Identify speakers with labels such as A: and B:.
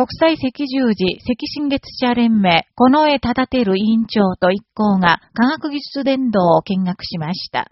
A: 国際赤十字赤新月社連盟、この絵立てる委員長と一行が科学技術伝道を見学しました。